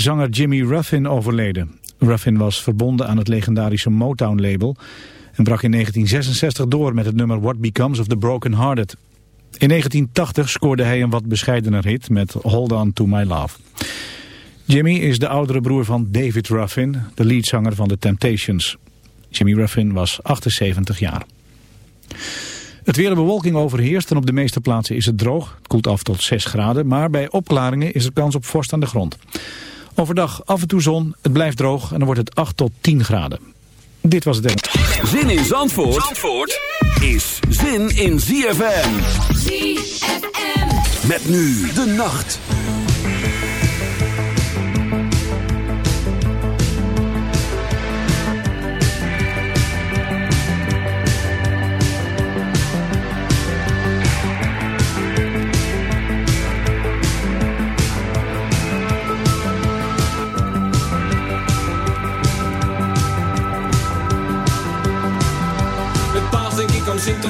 Zanger Jimmy Ruffin overleden. Ruffin was verbonden aan het legendarische Motown-label... en brak in 1966 door met het nummer What Becomes of the Broken Hearted. In 1980 scoorde hij een wat bescheidener hit met Hold On To My Love. Jimmy is de oudere broer van David Ruffin, de leadzanger van The Temptations. Jimmy Ruffin was 78 jaar. Het weer de bewolking overheerst en op de meeste plaatsen is het droog. Het koelt af tot 6 graden, maar bij opklaringen is er kans op vorst aan de grond. Overdag af en toe zon, het blijft droog en dan wordt het 8 tot 10 graden. Dit was het Zin in Zandvoort, Zandvoort is zin in ZFM. ZFM. Met nu de nacht.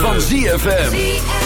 Van ZFM.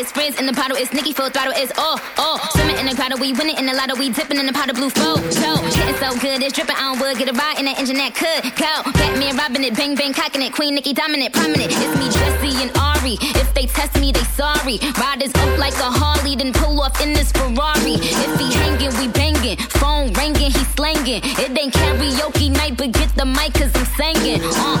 It's friends in the bottle, it's Nicky full throttle, it's oh, oh. Swimming in the grotto, we winning in the lotto, we dipping in the pot of blue flow. So, getting so good, it's dripping on wood, get a ride in the engine that could go. Batman robbing it, bang bang cocking it, Queen Nikki dominant, prominent. It's me, Jesse and Ari. If they test me, they sorry. Riders up like a Harley, then pull off in this Ferrari. If he hanging, we banging. Phone ringing, he slanging. It ain't karaoke night, but get the mic, cause I'm singing. Uh,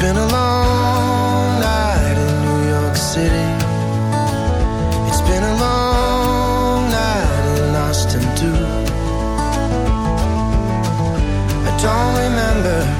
Been a long night in New York City. It's been a long night in Austin too. I don't remember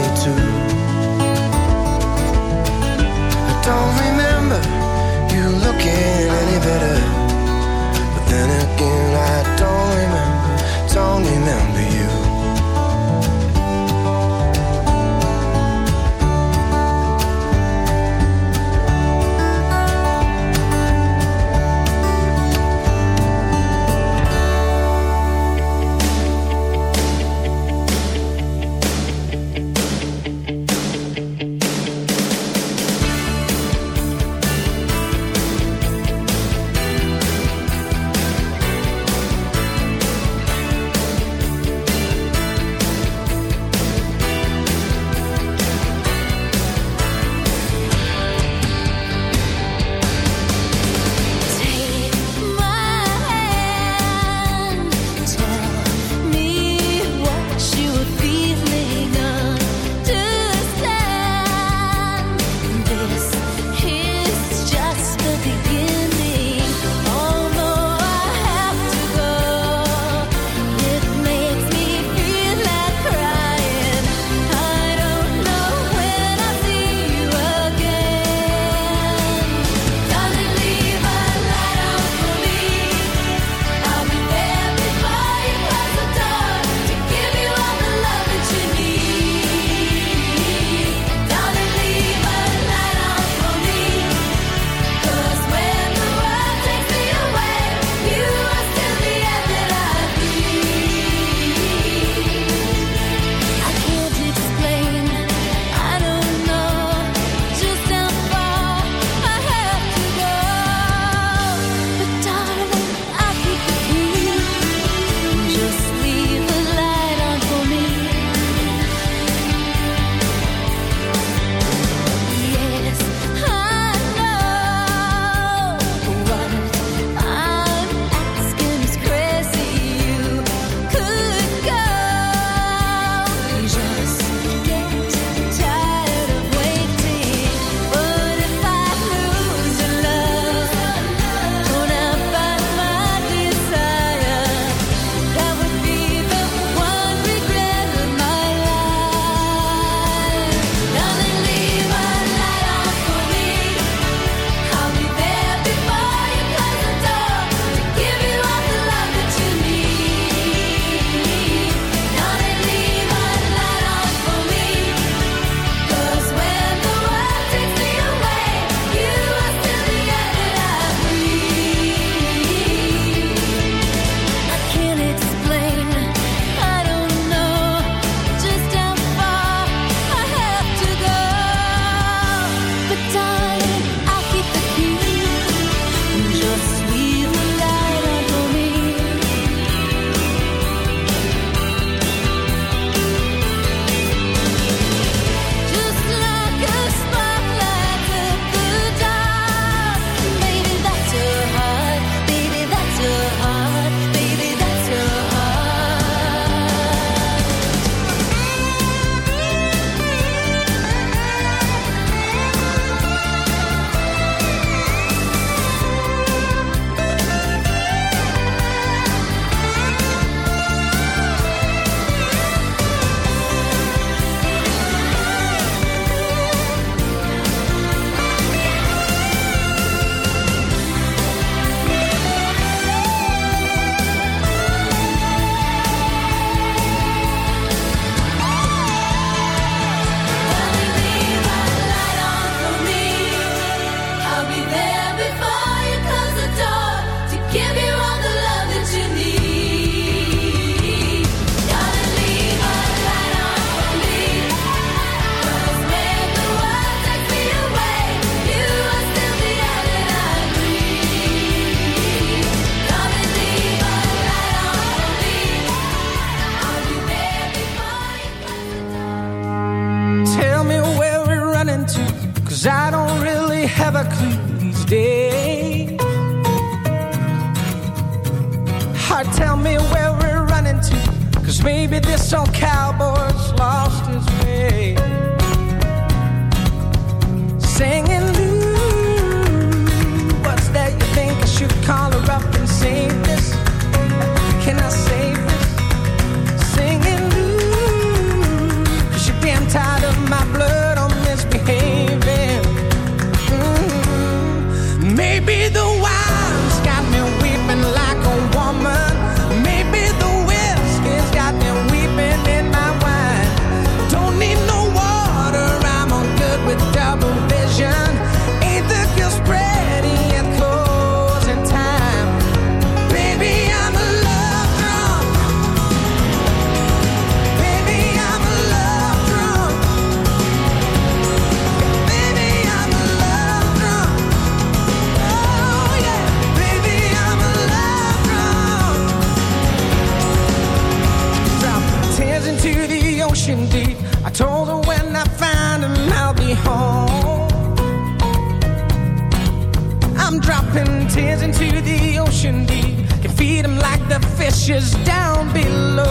she's down below.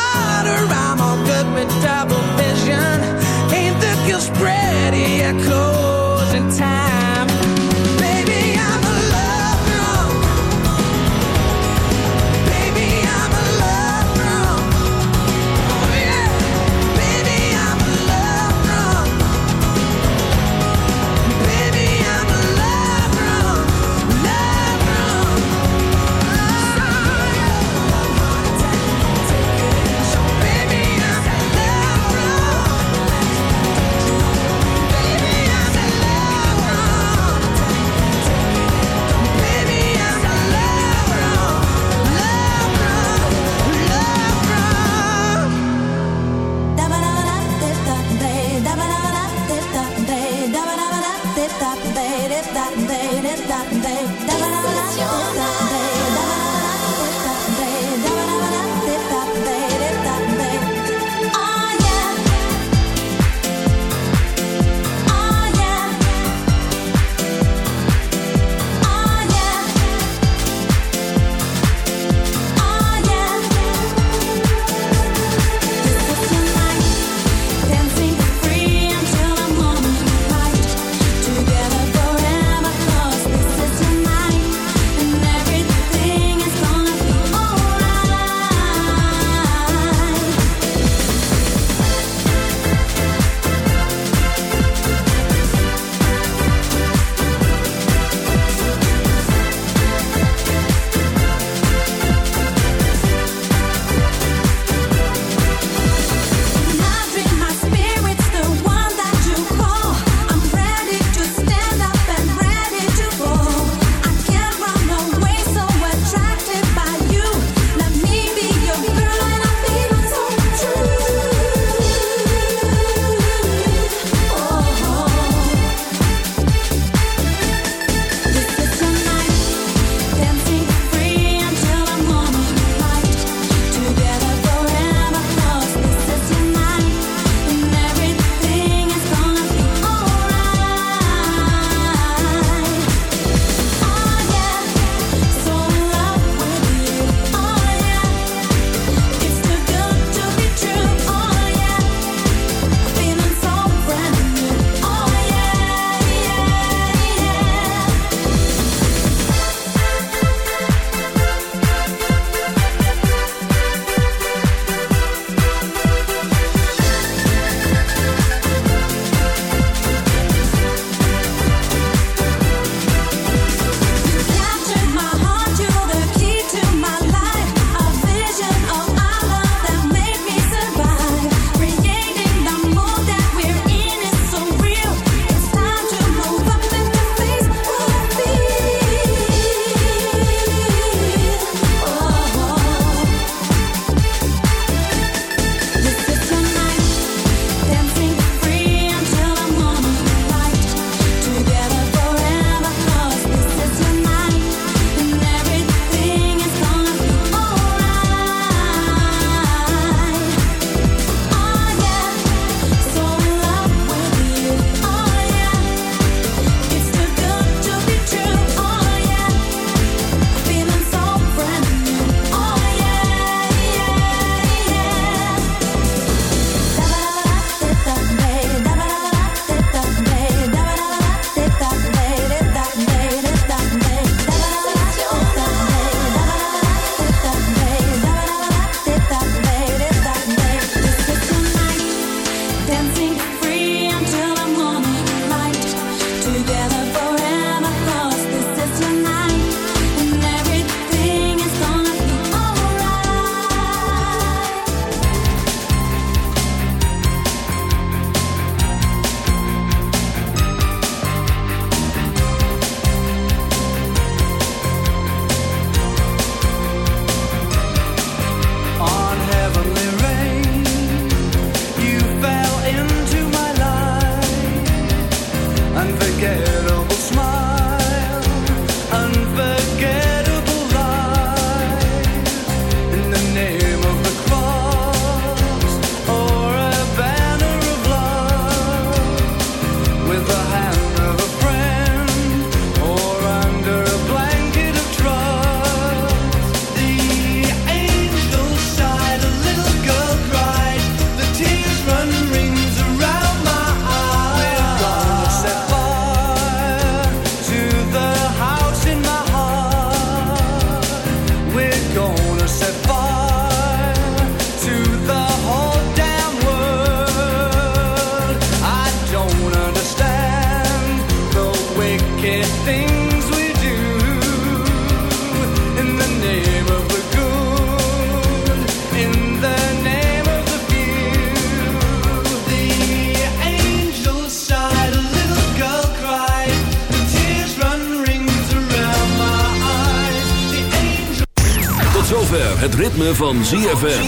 Ritme van ZFM.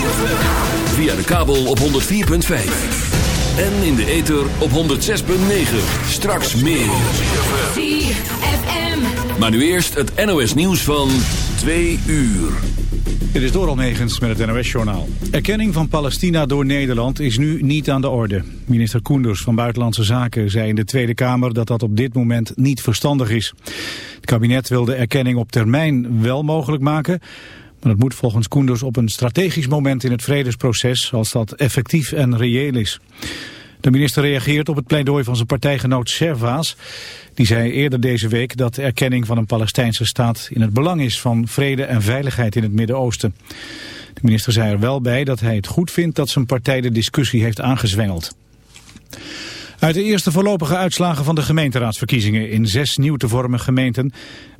Via de kabel op 104.5. En in de ether op 106.9. Straks meer. ZFM. Maar nu eerst het NOS nieuws van 2 uur. Dit is Doral Negens met het NOS-journaal. Erkenning van Palestina door Nederland is nu niet aan de orde. Minister Koenders van Buitenlandse Zaken zei in de Tweede Kamer dat dat op dit moment niet verstandig is. Het kabinet wil de erkenning op termijn wel mogelijk maken... maar dat moet volgens Koenders op een strategisch moment in het vredesproces... als dat effectief en reëel is. De minister reageert op het pleidooi van zijn partijgenoot Servaas. Die zei eerder deze week dat de erkenning van een Palestijnse staat in het belang is van vrede en veiligheid in het Midden-Oosten. De minister zei er wel bij dat hij het goed vindt dat zijn partij de discussie heeft aangezwengeld. Uit de eerste voorlopige uitslagen van de gemeenteraadsverkiezingen in zes nieuw te vormen gemeenten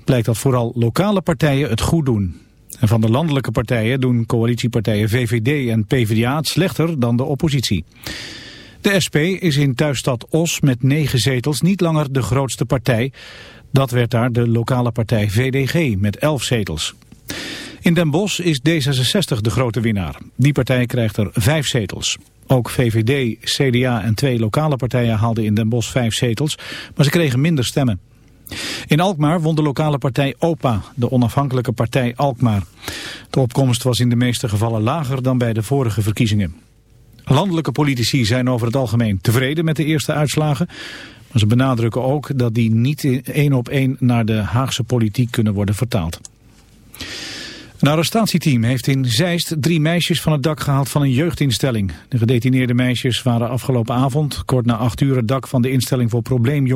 blijkt dat vooral lokale partijen het goed doen. En van de landelijke partijen doen coalitiepartijen VVD en PvdA het slechter dan de oppositie. De SP is in thuisstad Os met negen zetels niet langer de grootste partij. Dat werd daar de lokale partij VDG met elf zetels. In Den Bosch is D66 de grote winnaar. Die partij krijgt er vijf zetels. Ook VVD, CDA en twee lokale partijen haalden in Den Bosch vijf zetels, maar ze kregen minder stemmen. In Alkmaar won de lokale partij OPA, de onafhankelijke partij Alkmaar. De opkomst was in de meeste gevallen lager dan bij de vorige verkiezingen. Landelijke politici zijn over het algemeen tevreden met de eerste uitslagen. Maar ze benadrukken ook dat die niet één op één naar de Haagse politiek kunnen worden vertaald. Een arrestatieteam heeft in Zeist drie meisjes van het dak gehaald van een jeugdinstelling. De gedetineerde meisjes waren afgelopen avond, kort na acht uur, het dak van de instelling voor probleemjongeren.